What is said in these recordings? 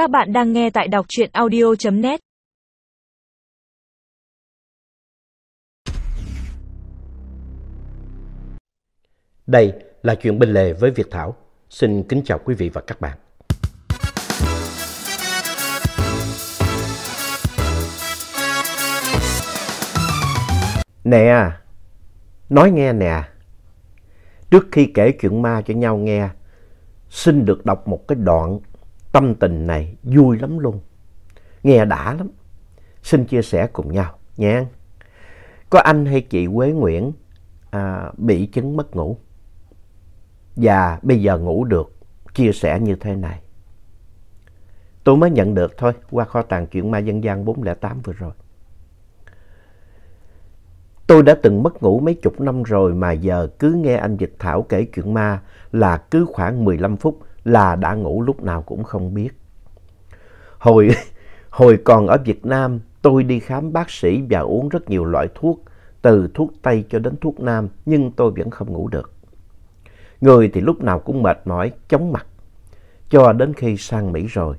Các bạn đang nghe tại đọc truyện audio.net Đây là chuyện bên lề với Việt Thảo. Xin kính chào quý vị và các bạn. Nè, nói nghe nè. Trước khi kể chuyện ma cho nhau nghe, xin được đọc một cái đoạn tâm tình này vui lắm luôn. Nghe đã lắm. Xin chia sẻ cùng nhau nha. Có anh hay chị Quế Nguyễn à, bị chứng mất ngủ. Và bây giờ ngủ được, chia sẻ như thế này. Tôi mới nhận được thôi qua kho tàng chuyện ma dân gian 408 vừa rồi. Tôi đã từng mất ngủ mấy chục năm rồi mà giờ cứ nghe anh Dịch Thảo kể chuyện ma là cứ khoảng 15 phút là đã ngủ lúc nào cũng không biết. Hồi, hồi còn ở Việt Nam, tôi đi khám bác sĩ và uống rất nhiều loại thuốc, từ thuốc Tây cho đến thuốc Nam, nhưng tôi vẫn không ngủ được. Người thì lúc nào cũng mệt mỏi, chóng mặt. Cho đến khi sang Mỹ rồi,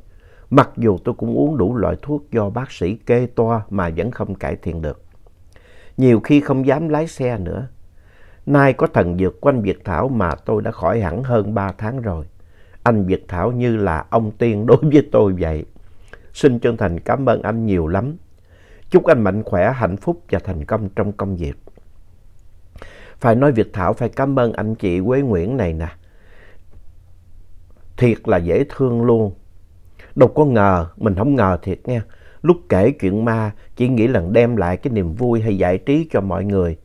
mặc dù tôi cũng uống đủ loại thuốc do bác sĩ kê toa mà vẫn không cải thiện được. Nhiều khi không dám lái xe nữa. Nay có thần dược quanh Việt Thảo mà tôi đã khỏi hẳn hơn 3 tháng rồi. Anh Việt Thảo như là ông tiên đối với tôi vậy. Xin chân thành cảm ơn anh nhiều lắm. Chúc anh mạnh khỏe, hạnh phúc và thành công trong công việc. Phải nói Việt Thảo phải cảm ơn anh chị Quế Nguyễn này nè. Thiệt là dễ thương luôn. Đâu có ngờ, mình không ngờ thiệt nha. Lúc kể chuyện ma, chỉ nghĩ là đem lại cái niềm vui hay giải trí cho mọi người.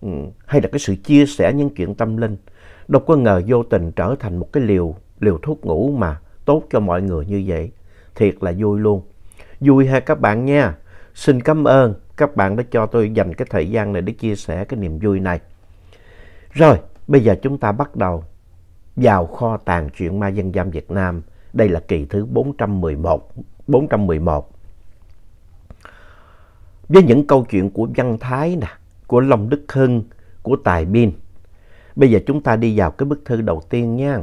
Ừ, hay là cái sự chia sẻ những chuyện tâm linh. Đâu có ngờ vô tình trở thành một cái liều, liều thuốc ngủ mà tốt cho mọi người như vậy. Thiệt là vui luôn. Vui ha các bạn nha. Xin cảm ơn các bạn đã cho tôi dành cái thời gian này để chia sẻ cái niềm vui này. Rồi, bây giờ chúng ta bắt đầu vào kho tàng truyện ma dân gian Việt Nam. Đây là kỳ thứ 411. 411. Với những câu chuyện của Văn Thái nè, của Long Đức Hưng, của Tài Biên. Bây giờ chúng ta đi vào cái bức thư đầu tiên nha.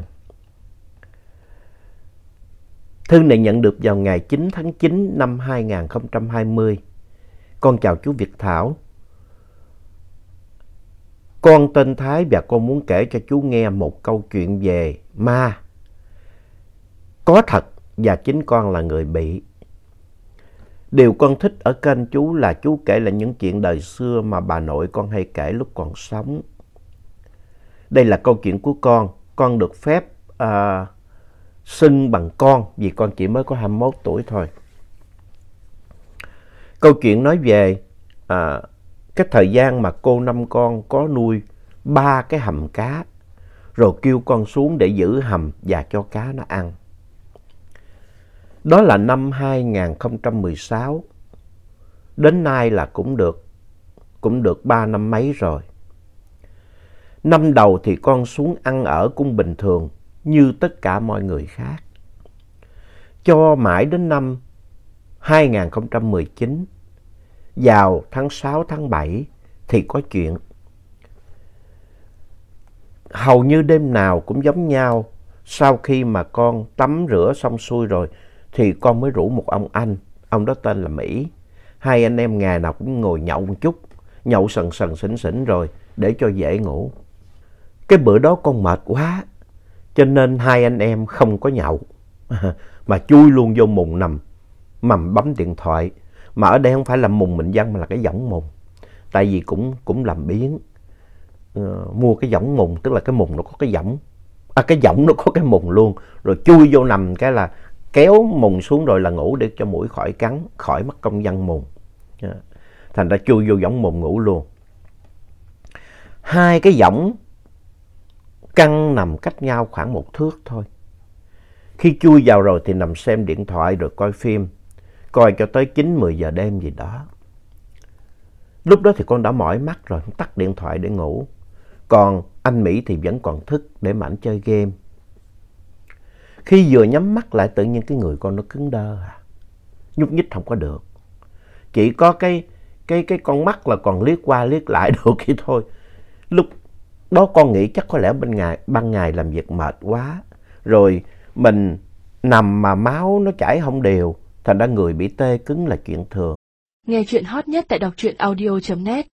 Thư này nhận được vào ngày 9 tháng 9 năm 2020. Con chào chú Việt Thảo. Con tên Thái và con muốn kể cho chú nghe một câu chuyện về ma. Có thật và chính con là người bị. Điều con thích ở kênh chú là chú kể lại những chuyện đời xưa mà bà nội con hay kể lúc còn sống. Đây là câu chuyện của con. Con được phép uh, xưng bằng con vì con chỉ mới có 21 tuổi thôi. Câu chuyện nói về à, cái thời gian mà cô năm con có nuôi ba cái hầm cá rồi kêu con xuống để giữ hầm và cho cá nó ăn. Đó là năm 2016. Đến nay là cũng được cũng được 3 năm mấy rồi. Năm đầu thì con xuống ăn ở cũng bình thường như tất cả mọi người khác. Cho mãi đến năm 2019, vào tháng 6, tháng 7 thì có chuyện. Hầu như đêm nào cũng giống nhau, sau khi mà con tắm rửa xong xuôi rồi thì con mới rủ một ông anh, ông đó tên là Mỹ. Hai anh em ngày nào cũng ngồi nhậu một chút, nhậu sần sần xỉn xỉn rồi để cho dễ ngủ. Cái bữa đó con mệt quá, cho nên hai anh em không có nhậu, mà chui luôn vô mùng nằm, mầm bấm điện thoại. Mà ở đây không phải là mùng mệnh văn mà là cái võng mùng. Tại vì cũng cũng làm biến. Uh, ờ, mua cái võng mùng, tức là cái mùng nó có cái võng. À cái võng nó có cái mùng luôn. Rồi chui vô nằm cái là kéo mùng xuống rồi là ngủ để cho mũi khỏi cắn, khỏi mắc công văn mùng. Dạ. Thành ra chui vô võng mùng ngủ luôn. Hai cái võng căn nằm cách nhau khoảng một thước thôi. Khi chui vào rồi thì nằm xem điện thoại rồi coi phim, coi cho tới 9-10 giờ đêm gì đó. Lúc đó thì con đã mỏi mắt rồi, tắt điện thoại để ngủ. Còn anh Mỹ thì vẫn còn thức để mà anh chơi game. Khi vừa nhắm mắt lại tự nhiên cái người con nó cứng đơ à. Nhúc nhích không có được. Chỉ có cái, cái, cái con mắt là còn liếc qua liếc lại được kia thôi. Lúc đó con nghĩ chắc có lẽ bên ngày, ban ngày làm việc mệt quá. Rồi mình nằm mà máu nó chảy không đều, thành ra người bị tê cứng là chuyện thường. Nghe chuyện hot nhất tại đọc truyện audio.net